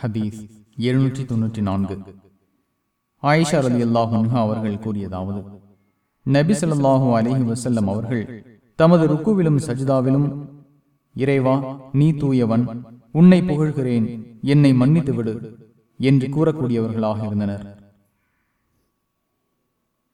ஹதீஸ் எழுநூற்றி தொன்னூற்றி நான்கு. ஆயிஷா ரதி அல்லாஹு அவர்கள் கூறியதாவது நபி சொல்லாஹு அலைஹி வசல்லம் அவர்கள் தமது ருக்குவிலும் சஜிதாவிலும் இறைவா நீ தூயவன் உன்னை புகழ்கிறேன் என்னை மன்னித்து விடு என்று கூறக்கூடியவர்களாக இருந்தனர்.